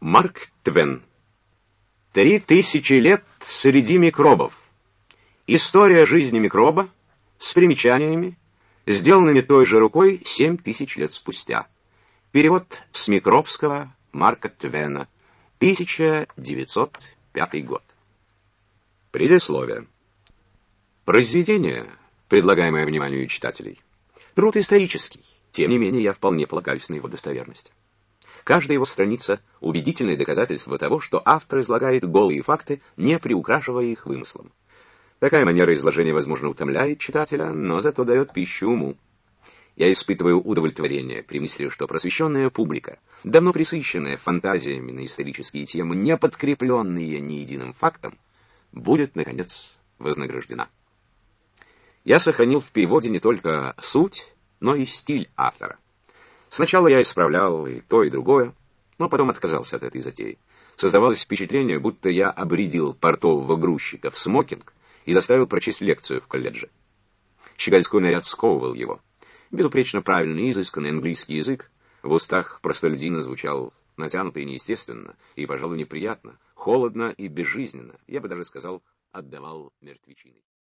Марк Твен. Три тысячи лет среди микробов. История жизни микроба с примечаниями, сделанными той же рукой семь тысяч лет спустя. Перевод с микробского Марка Твена, 1905 год. Предисловие. Произведение, предлагаемое вниманию читателей, труд исторический, тем не менее я вполне полагаюсь на его достоверность. Каждая его страница — убедительное доказательство того, что автор излагает голые факты, не приукрашивая их вымыслом. Такая манера изложения, возможно, утомляет читателя, но зато дает пищу уму. Я испытываю удовлетворение при мысли, что просвещенная публика, давно присыщенная фантазиями на исторические темы, не подкрепленные ни единым фактом, будет, наконец, вознаграждена. Я сохранил в переводе не только суть, но и стиль автора. Сначала я исправлял и то, и другое, но потом отказался от этой затеи. Создавалось впечатление, будто я обредил портового грузчика в смокинг и заставил прочесть лекцию в колледже. Щегольской наряд сковывал его. Безупречно правильный, изысканный английский язык в устах простолюдина звучал натянуто и неестественно, и, пожалуй, неприятно, холодно и безжизненно, я бы даже сказал, отдавал мертвечиной.